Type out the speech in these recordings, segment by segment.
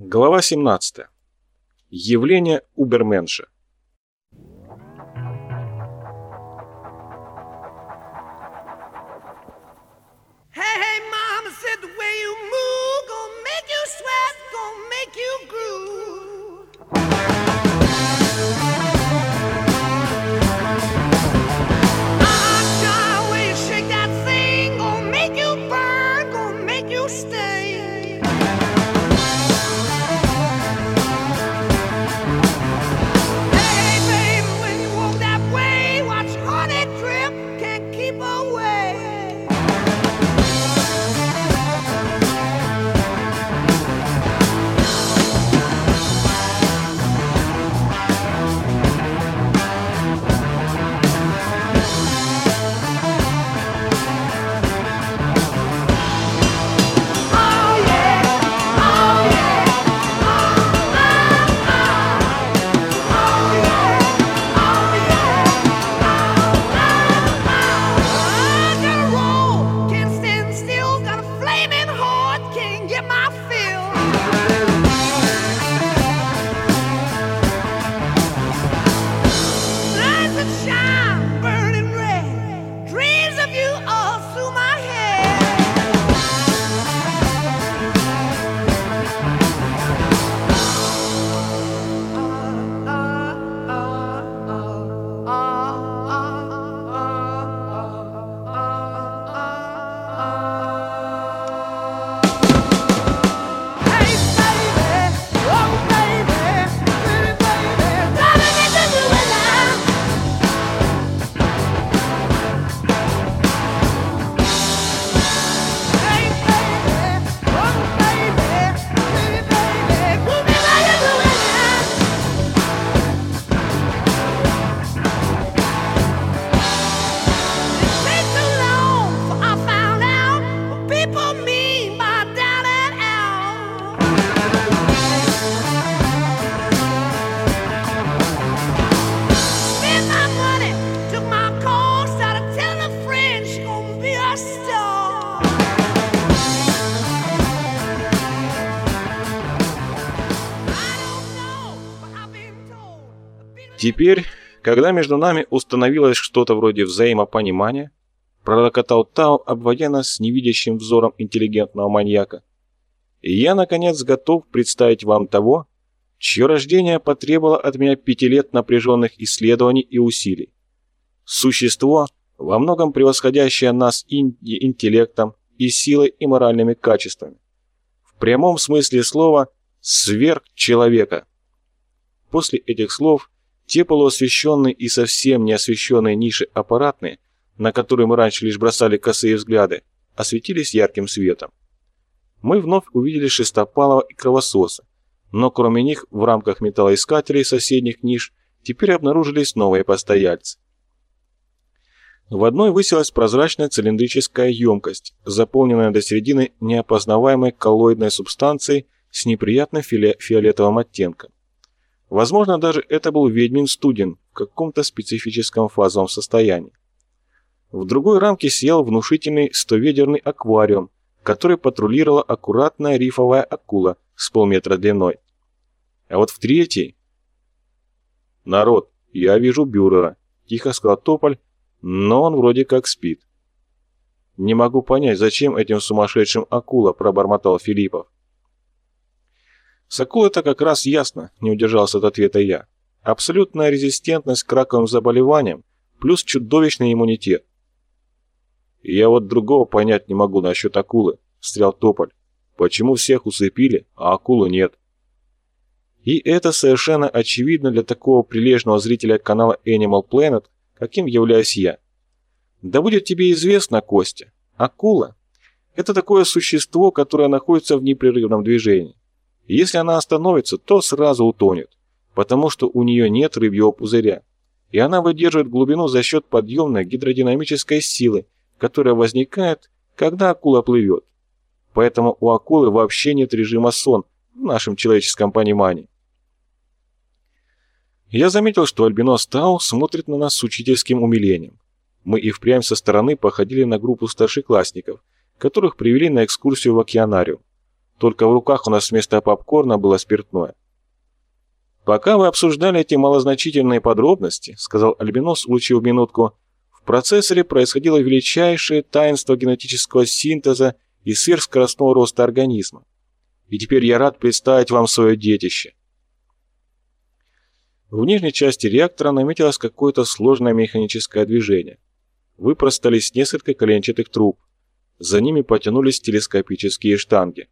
Глава 17. Явление Уберменша. Теперь, когда между нами установилось что-то вроде взаимопонимания, пророкотал Тао, обводя нас невидящим взором интеллигентного маньяка, я, наконец, готов представить вам того, чье рождение потребовало от меня пяти лет напряженных исследований и усилий. Существо, во многом превосходящее нас и интеллектом, и силой, и моральными качествами. В прямом смысле слова «сверхчеловека». После этих слов те полуосвещенные и совсем не освещенные ниши аппаратные, на которые мы раньше лишь бросали косые взгляды, осветились ярким светом. Мы вновь увидели Шестопалова и Кровососа, но кроме них в рамках металлоискателей соседних ниш теперь обнаружились новые постояльцы. В одной высилась прозрачная цилиндрическая емкость, заполненная до середины неопознаваемой коллоидной субстанцией с неприятным фиолетовым оттенком. Возможно, даже это был ведьмин студен в каком-то специфическом фазовом состоянии. В другой рамке сиял внушительный стоведерный аквариум, который патрулировала аккуратная рифовая акула с полметра длиной. А вот в третьей... «Народ, я вижу Бюрера», — тихо сказал Тополь, но он вроде как спит. «Не могу понять, зачем этим сумасшедшим акула», — пробормотал Филиппов. С акулой-то как раз ясно, не удержался от ответа я. Абсолютная резистентность к раковым заболеваниям плюс чудовищный иммунитет. «Я вот другого понять не могу насчет акулы», — встрял Тополь. «Почему всех усыпили, а акулы нет?» И это совершенно очевидно для такого прилежного зрителя канала Animal Planet, каким являюсь я. Да будет тебе известно, Костя, акула – это такое существо, которое находится в непрерывном движении. Если она остановится, то сразу утонет, потому что у нее нет рыбьего пузыря, и она выдерживает глубину за счет подъемной гидродинамической силы, которая возникает, когда акула плывет. Поэтому у акулы вообще нет режима сон в нашем человеческом понимании. Я заметил, что Альбинос Тау смотрит на нас с учительским умилением. Мы и впрямь со стороны походили на группу старшеклассников, которых привели на экскурсию в океанариум. Только в руках у нас вместо попкорна было спиртное. «Пока вы обсуждали эти малозначительные подробности», — сказал Альбинос, улучив минутку, «в процессоре происходило величайшее таинство генетического синтеза и сверхскоростного роста организма. И теперь я рад представить вам свое детище». В нижней части реактора наметилось какое-то сложное механическое движение. Выпростались несколько коленчатых труб. За ними потянулись телескопические штанги.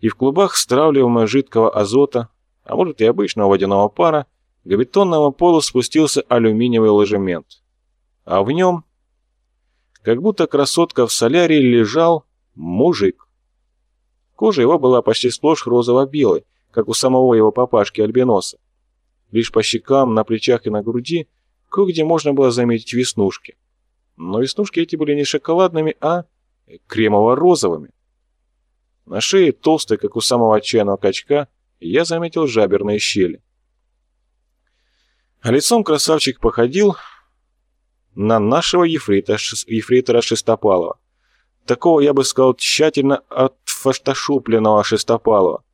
И в клубах стравливаемого жидкого азота а может и обычного водяного пара, к бетонному полу спустился алюминиевый ложемент. А в нем, как будто красотка в солярии, лежал мужик. Кожа его была почти сплошь розово-белой, как у самого его папашки-альбиноса. Лишь по щекам, на плечах и на груди кое-где можно было заметить веснушки. Но веснушки эти были не шоколадными, а кремово-розовыми. На шее толстой, как у самого отчаянного качка, я заметил жаберные щели. А лицом красавчик походил на нашего ефрейтора, ефрейтора Шестопалова. Такого, я бы сказал, тщательно отфашташупленного Шестопалова.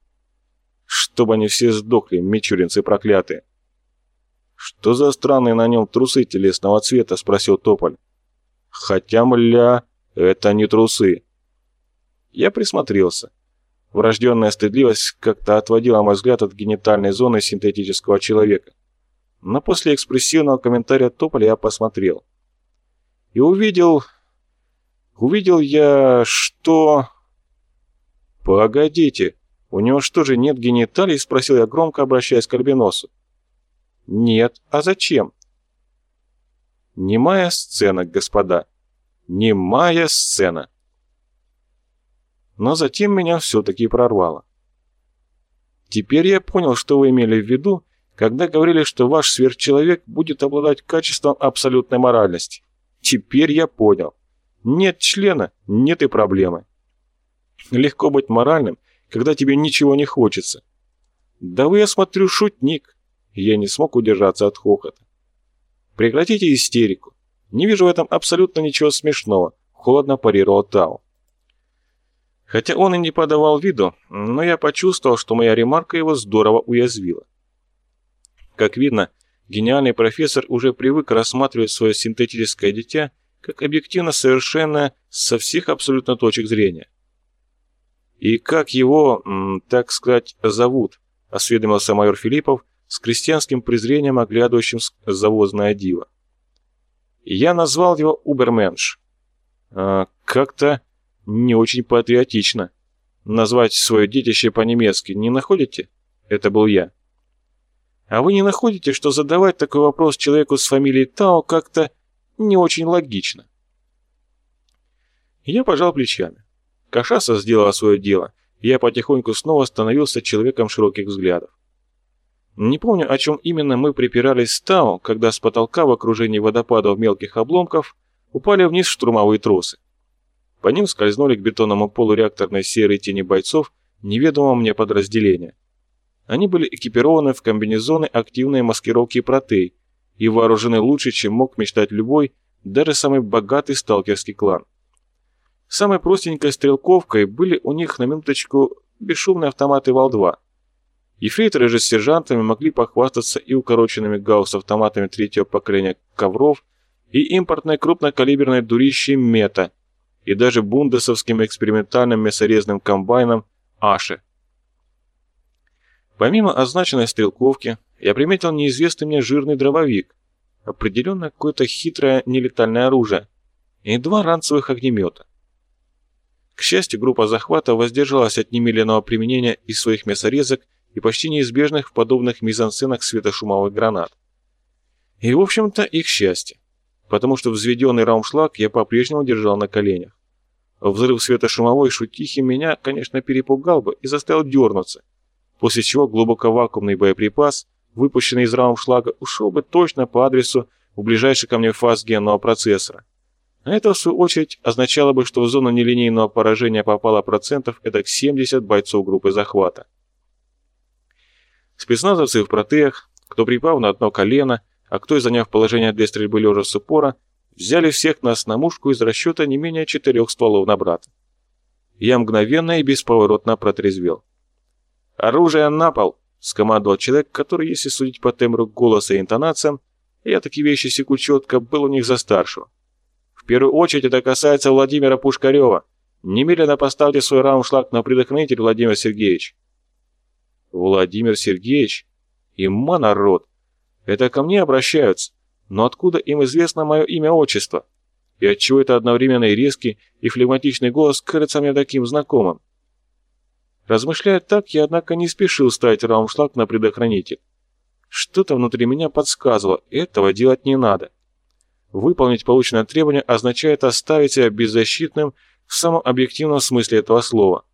Чтобы они все сдохли, мичуринцы проклятые. «Что за странные на нем трусы телесного цвета?» — спросил Тополь. «Хотя, мля, это не трусы». Я присмотрелся. Врожденная стыдливость как-то отводила мой взгляд от генитальной зоны синтетического человека. Но после экспрессивного комментария Тополя я посмотрел. И увидел... Увидел я, что... «Погодите, у него что же нет гениталий?» — спросил я громко, обращаясь к альбиносу. «Нет. А зачем?» «Немая сцена, господа. Немая сцена» но затем меня все-таки прорвало. Теперь я понял, что вы имели в виду, когда говорили, что ваш сверхчеловек будет обладать качеством абсолютной моральности. Теперь я понял. Нет члена, нет и проблемы. Легко быть моральным, когда тебе ничего не хочется. Да вы, я смотрю, шутник. Я не смог удержаться от хохота. Прекратите истерику. Не вижу в этом абсолютно ничего смешного, холодно парировал Тау. Хотя он и не подавал виду, но я почувствовал, что моя ремарка его здорово уязвила. Как видно, гениальный профессор уже привык рассматривать свое синтетическое дитя как объективно совершенное со всех абсолютно точек зрения. «И как его, так сказать, зовут?» – осведомился майор Филиппов с крестьянским презрением, оглядывающим завозное диво. «Я назвал его Уберменш. А, как-то не очень патриотично. Назвать свое детище по-немецки не находите? Это был я. А вы не находите, что задавать такой вопрос человеку с фамилией Тао как-то не очень логично? Я пожал плечами. Кашаса сделала свое дело, и я потихоньку снова становился человеком широких взглядов. Не помню, о чем именно мы припирались с Тао, когда с потолка в окружении водопадов мелких обломков упали вниз штурмовые тросы. По ним скользнули к бетонному полу реакторной серой тени бойцов неведомого мне подразделения. Они были экипированы в комбинезоны активной маскировки протей и вооружены лучше, чем мог мечтать любой, даже самый богатый сталкерский клан. Самой простенькой стрелковкой были у них на минуточку бесшумные автоматы Вал-2. Ефрейторы же с сержантами могли похвастаться и укороченными гаусс-автоматами третьего поколения ковров, и импортной крупнокалиберной дурищей Мета, и даже бундесовским экспериментальным мясорезным комбайном Аше. Помимо означенной стрелковки, я приметил неизвестный мне жирный дробовик, определенно какое-то хитрое нелетальное оружие, и два ранцевых огнемета. К счастью, группа захвата воздержалась от немедленного применения из своих мясорезок и почти неизбежных в подобных мизансценах светошумовых гранат. И, в общем-то, их счастье, потому что взведенный раумшлаг я по-прежнему держал на коленях. Взрыв светошумовой шутихи меня, конечно, перепугал бы и заставил дернуться, после чего глубоковакуумный боеприпас, выпущенный из раумшлага, ушел бы точно по адресу в ближайший ко мне фаз генного процессора. А это, в свою очередь, означало бы, что в зону нелинейного поражения попало процентов это 70 бойцов группы захвата. Спецназовцы в протеях, кто припав на одно колено, а кто и заняв положение для стрельбы лежа с упора, взяли всех нас на мушку из расчета не менее четырех стволов на брата. Я мгновенно и бесповоротно протрезвел. «Оружие на пол!» — скомандовал человек, который, если судить по тембру голоса и интонациям, я такие вещи секу четко, был у них за старшего. В первую очередь это касается Владимира Пушкарева. Немедленно поставьте свой раумшлаг на предохранитель, Владимир Сергеевич. Владимир Сергеевич? Има народ! Это ко мне обращаются. Но откуда им известно мое имя-отчество? И отчего это одновременно и резкий, и флегматичный голос кажется мне таким знакомым? Размышляя так, я, однако, не спешил ставить раумшлаг на предохранитель. Что-то внутри меня подсказывало, этого делать не надо. Выполнить полученное требование означает оставить себя беззащитным в самом объективном смысле этого слова.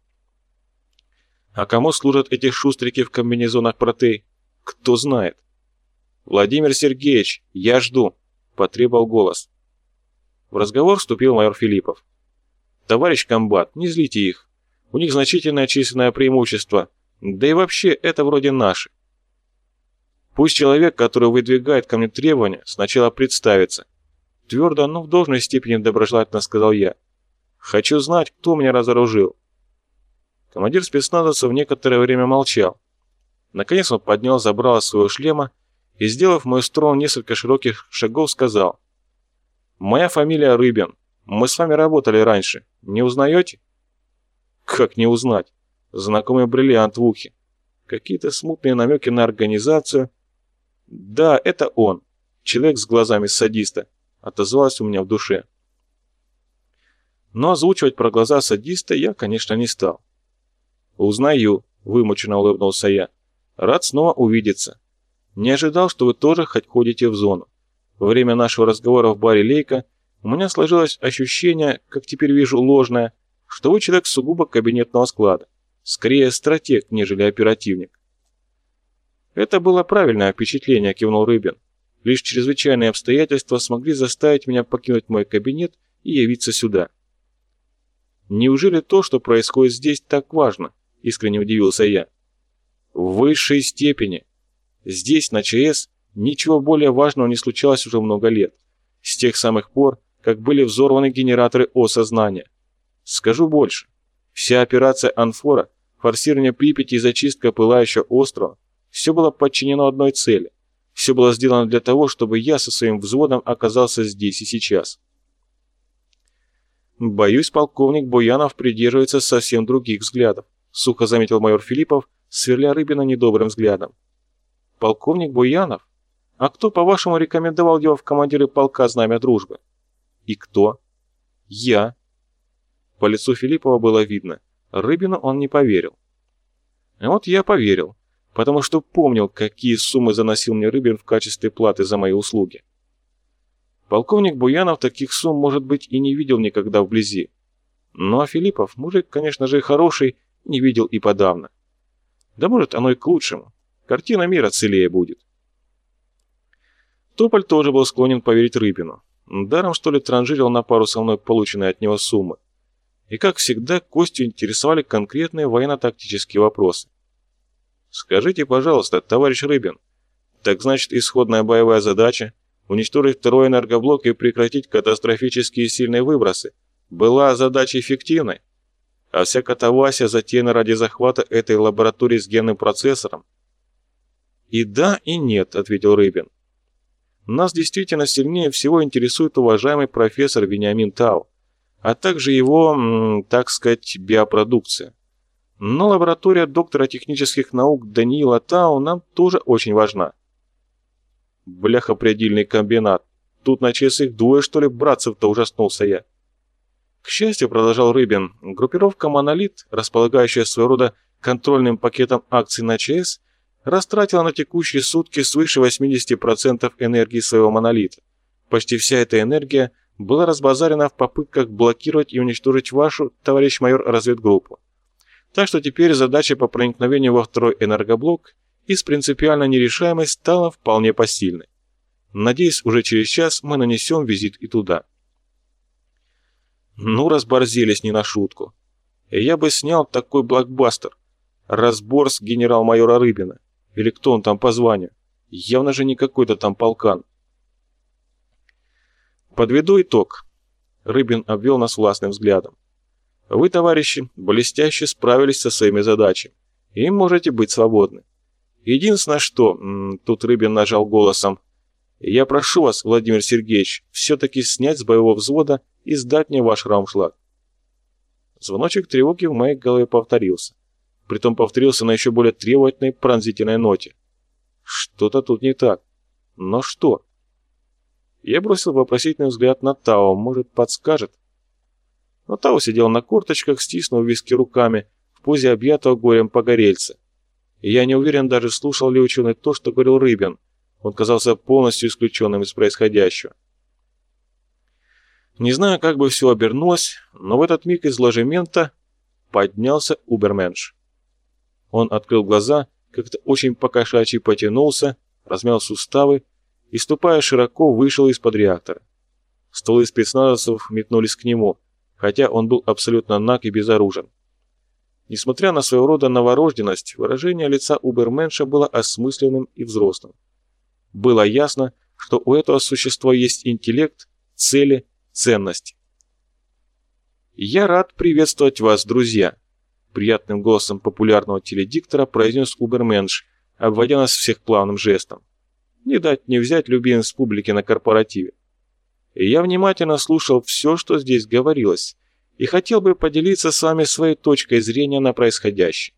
А кому служат эти шустрики в комбинезонах протей? Кто знает. «Владимир Сергеевич, я жду», — потребовал голос. В разговор вступил майор Филиппов. «Товарищ комбат, не злите их. У них значительное численное преимущество. Да и вообще, это вроде наши. Пусть человек, который выдвигает ко мне требования, сначала представится. Твердо, но в должной степени доброжелательно сказал я. Хочу знать, кто меня разоружил. Командир спецназовцев некоторое время молчал. Наконец он поднял забрало своего шлема и, сделав в мою сторону несколько широких шагов, сказал. «Моя фамилия Рыбин. Мы с вами работали раньше. Не узнаете?» «Как не узнать? Знакомый бриллиант в ухе. Какие-то смутные намеки на организацию. Да, это он. Человек с глазами садиста. Отозвалось у меня в душе. Но озвучивать про глаза садиста я, конечно, не стал. «Узнаю», — вымученно улыбнулся я. «Рад снова увидеться. Не ожидал, что вы тоже хоть ходите в зону. Во время нашего разговора в баре «Лейка» у меня сложилось ощущение, как теперь вижу ложное, что вы человек сугубо кабинетного склада. Скорее стратег, нежели оперативник. Это было правильное впечатление, кивнул Рыбин. Лишь чрезвычайные обстоятельства смогли заставить меня покинуть мой кабинет и явиться сюда. Неужели то, что происходит здесь, так важно? Искренне удивился я. В высшей степени. Здесь, на ЧС, ничего более важного не случалось уже много лет. С тех самых пор, как были взорваны генераторы осознания. Скажу больше. Вся операция «Анфора», форсирование Припяти и зачистка пылающего острова, все было подчинено одной цели. Все было сделано для того, чтобы я со своим взводом оказался здесь и сейчас. Боюсь, полковник Буянов придерживается совсем других взглядов, сухо заметил майор Филиппов, сверля Рыбина недобрым взглядом. Полковник Буянов? А кто, по-вашему, рекомендовал его в командиры полка Знамя Дружбы? И кто? Я. По лицу Филиппова было видно. Рыбину он не поверил. А вот я поверил, потому что помнил, какие суммы заносил мне Рыбин в качестве платы за мои услуги. Полковник Буянов таких сумм, может быть, и не видел никогда вблизи. Ну а Филиппов, мужик, конечно же, хороший, не видел и подавно. Да может, оно и к лучшему. Картина мира целее будет. Тополь тоже был склонен поверить Рыбину. Даром, что ли, транжирил на пару со мной полученные от него суммы и, как всегда, Костю интересовали конкретные военно-тактические вопросы. «Скажите, пожалуйста, товарищ Рыбин, так значит исходная боевая задача – уничтожить второй энергоблок и прекратить катастрофические сильные выбросы – была задачей эффективной? А вся катавасия затеяна ради захвата этой лаборатории с генным процессором?» «И да, и нет», – ответил Рыбин. «Нас действительно сильнее всего интересует уважаемый профессор Вениамин Тау а также его, так сказать, биопродукция. Но лаборатория доктора технических наук Даниила Тау нам тоже очень важна. Бляха-предельный комбинат. Тут на ЧС их двое, что ли, братцев-то ужаснулся я. К счастью, продолжал Рыбин, группировка «Монолит», располагающая своего рода контрольным пакетом акций на ЧС, растратила на текущие сутки свыше 80% энергии своего монолита. Почти вся эта энергия – была разбазарена в попытках блокировать и уничтожить вашу, товарищ майор, разведгруппу. Так что теперь задача по проникновению во второй энергоблок из принципиально нерешаемой стала вполне посильной. Надеюсь, уже через час мы нанесем визит и туда. Ну, разборзелись не на шутку. Я бы снял такой блокбастер. Разбор с генерал-майора Рыбина. Или кто он там по званию. Явно же не какой-то там полкан. Подведу итог. Рыбин обвел нас властным взглядом. Вы, товарищи, блестяще справились со своими задачами и можете быть свободны. Единственное, что... Тут Рыбин нажал голосом. Я прошу вас, Владимир Сергеевич, все-таки снять с боевого взвода и сдать мне ваш рамшлаг. Звоночек тревоги в моей голове повторился. Притом повторился на еще более требовательной пронзительной ноте. Что-то тут не так. Но что? Я бросил вопросительный взгляд на Тао, может, подскажет? Но Тао сидел на корточках, стиснув виски руками, в позе объятого горем погорельца. И я не уверен даже, слушал ли ученый то, что говорил Рыбин. Он казался полностью исключенным из происходящего. Не знаю, как бы все обернулось, но в этот миг из ложемента поднялся Уберменш. Он открыл глаза, как-то очень покошачий потянулся, размял суставы и, ступая широко, вышел из-под реактора. Стволы спецназовцев метнулись к нему, хотя он был абсолютно наг и безоружен. Несмотря на своего рода новорожденность, выражение лица Уберменша было осмысленным и взрослым. Было ясно, что у этого существа есть интеллект, цели, ценности. «Я рад приветствовать вас, друзья», — приятным голосом популярного теледиктора произнес Уберменш, обводя нас всех плавным жестом. «Не дать не взять любимец публики на корпоративе». И я внимательно слушал все, что здесь говорилось, и хотел бы поделиться с вами своей точкой зрения на происходящее.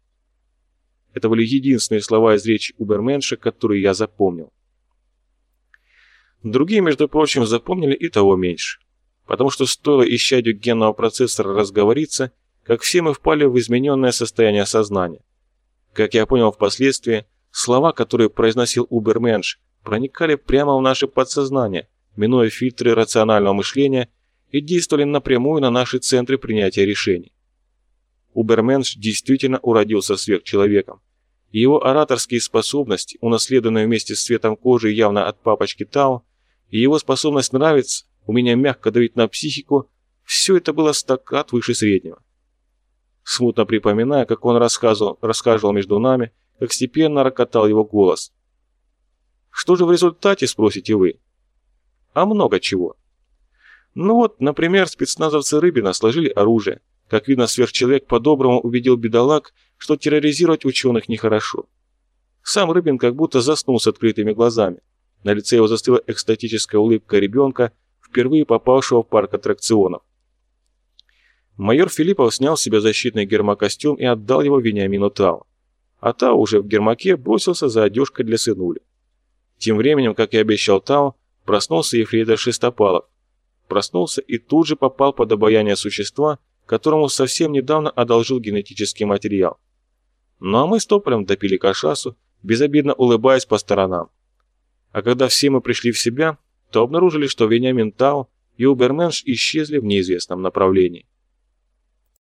Это были единственные слова из речи Уберменша, которые я запомнил. Другие, между прочим, запомнили и того меньше. Потому что стоило исчадию генного процессора разговориться, как все мы впали в измененное состояние сознания. Как я понял впоследствии, слова, которые произносил Уберменш, проникали прямо в наше подсознание, минуя фильтры рационального мышления и действовали напрямую на наши центры принятия решений. Уберменш действительно уродился сверхчеловеком. Его ораторские способности, унаследованные вместе с цветом кожи явно от папочки Тау, и его способность нравиться, умение мягко давить на психику, все это было стакат выше среднего. Смутно припоминая, как он рассказывал, рассказывал между нами, как степенно рокотал его голос. Что же в результате, спросите вы? А много чего. Ну вот, например, спецназовцы Рыбина сложили оружие. Как видно, сверхчеловек по-доброму убедил бедолаг, что терроризировать ученых нехорошо. Сам Рыбин как будто заснул с открытыми глазами. На лице его застыла экстатическая улыбка ребенка, впервые попавшего в парк аттракционов. Майор Филиппов снял с себя защитный гермокостюм и отдал его Вениамину Тау. А Тау уже в гермаке бросился за одежкой для сынули. Тем временем, как и обещал Тау, проснулся Ефрейтор Шестопалов. Проснулся и тут же попал под обаяние существа, которому совсем недавно одолжил генетический материал. Ну а мы с Тополем допили кашасу, безобидно улыбаясь по сторонам. А когда все мы пришли в себя, то обнаружили, что Вениамин Тау и Уберменш исчезли в неизвестном направлении.